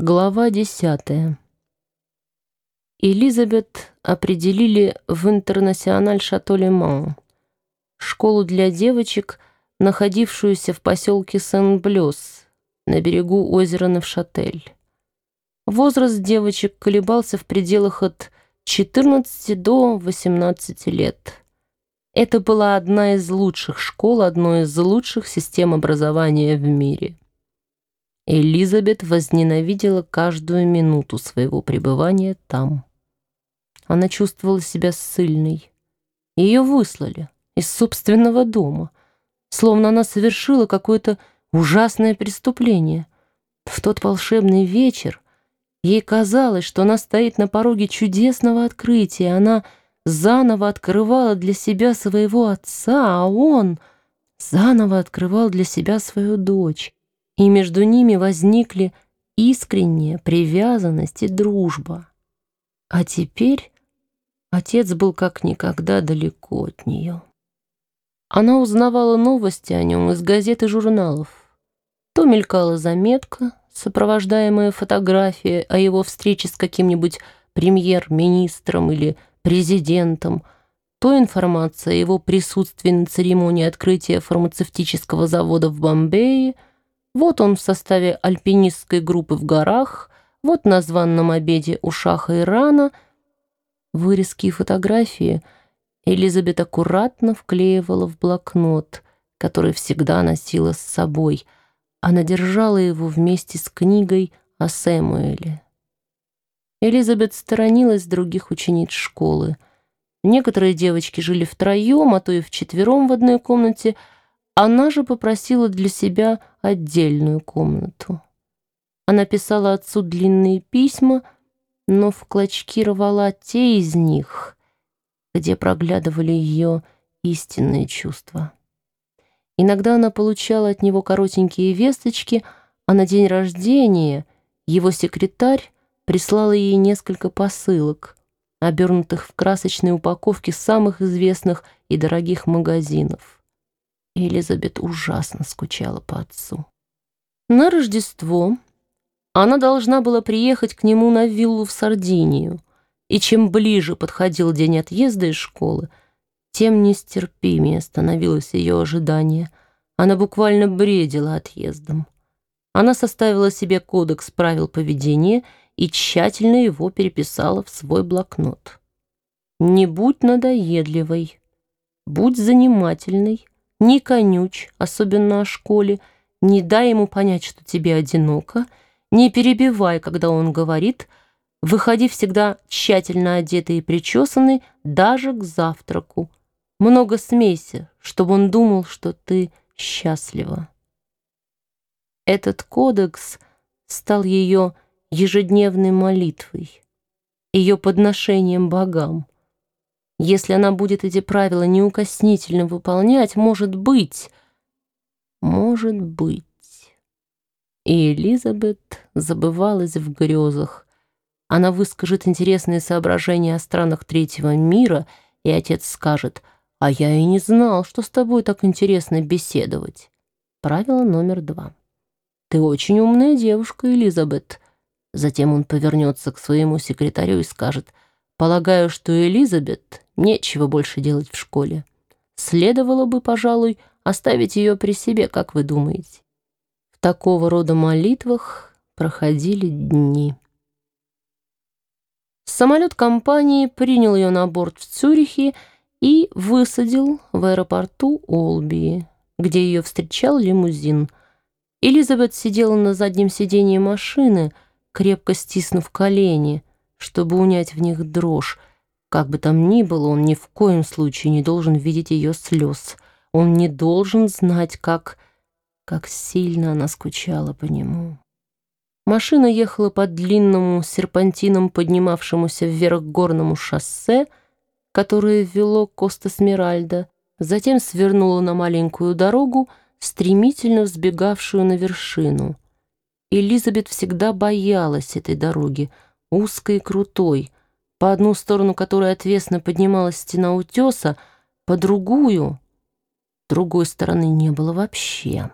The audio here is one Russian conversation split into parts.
Глава десятая. Элизабет определили в Интернациональ Шато-Леман, школу для девочек, находившуюся в поселке Сен-Блёс, на берегу озера Невшатель. Возраст девочек колебался в пределах от 14 до 18 лет. Это была одна из лучших школ, одной из лучших систем образования в мире. Элизабет возненавидела каждую минуту своего пребывания там. Она чувствовала себя ссыльной. Ее выслали из собственного дома, словно она совершила какое-то ужасное преступление. В тот волшебный вечер ей казалось, что она стоит на пороге чудесного открытия, она заново открывала для себя своего отца, а он заново открывал для себя свою дочь и между ними возникли искренняя привязанность и дружба. А теперь отец был как никогда далеко от нее. Она узнавала новости о нем из газет и журналов. То мелькала заметка, сопровождаемая фотографией о его встрече с каким-нибудь премьер-министром или президентом, то информация о его присутствии на церемонии открытия фармацевтического завода в Бомбее – вот он в составе альпинистской группы в горах, вот на званном обеде у Шаха Ирана. Вырезки и фотографии Элизабет аккуратно вклеивала в блокнот, который всегда носила с собой. Она держала его вместе с книгой о Сэмуэле. Элизабет сторонилась других учениц школы. Некоторые девочки жили втроем, а то и вчетвером в одной комнате — она же попросила для себя отдельную комнату. Она писала отцу длинные письма, но в клочки рвала те из них, где проглядывали ее истинные чувства. Иногда она получала от него коротенькие весточки, а на день рождения его секретарь прислала ей несколько посылок, обернутых в красочные упаковки самых известных и дорогих магазинов. Элизабет ужасно скучала по отцу. На Рождество она должна была приехать к нему на виллу в Сардинию, и чем ближе подходил день отъезда из школы, тем нестерпимее становилось ее ожидание. Она буквально бредила отъездом. Она составила себе кодекс правил поведения и тщательно его переписала в свой блокнот. «Не будь надоедливой, будь занимательной, не конюч, особенно о школе, не дай ему понять, что тебе одиноко, не перебивай, когда он говорит, выходи всегда тщательно одетый и причесанный, даже к завтраку. Много смейся, чтобы он думал, что ты счастлива. Этот кодекс стал ее ежедневной молитвой, ее подношением богам. Если она будет эти правила неукоснительно выполнять, может быть, может быть. И Элизабет забывалась в грезах. Она выскажет интересные соображения о странах третьего мира, и отец скажет, «А я и не знал, что с тобой так интересно беседовать». Правило номер два. «Ты очень умная девушка, Элизабет». Затем он повернется к своему секретарю и скажет, «Полагаю, что Элизабет Нечего больше делать в школе. Следовало бы, пожалуй, оставить ее при себе, как вы думаете. В такого рода молитвах проходили дни. Самолет компании принял ее на борт в Цюрихе и высадил в аэропорту Олбии, где ее встречал лимузин. Элизабет сидела на заднем сиденье машины, крепко стиснув колени, чтобы унять в них дрожь, как бы там ни было, он ни в коем случае не должен видеть ее слез. Он не должен знать, как... как сильно она скучала по нему. Машина ехала по длинному серпантином, поднимавшемуся вверх горному шоссе, которое вело к Коста-Смиральда, затем свернула на маленькую дорогу, стремительно взбегавшую на вершину. Элизабет всегда боялась этой дороги, узкой и крутой, по одну сторону которой отвесно поднималась стена утеса, по другую, другой стороны не было вообще.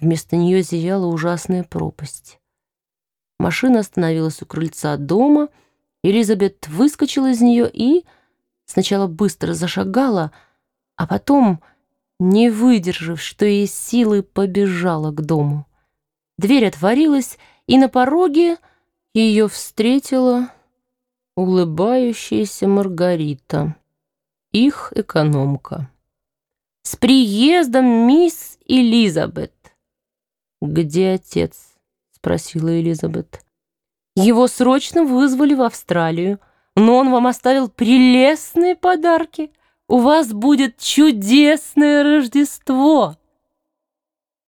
Вместо нее зияла ужасная пропасть. Машина остановилась у крыльца дома. Элизабет выскочила из нее и сначала быстро зашагала, а потом, не выдержав, что есть силы, побежала к дому. Дверь отворилась, и на пороге ее встретила улыбающаяся Маргарита, их экономка. «С приездом, мисс Элизабет!» «Где отец?» — спросила Элизабет. «Его срочно вызвали в Австралию, но он вам оставил прелестные подарки. У вас будет чудесное Рождество!»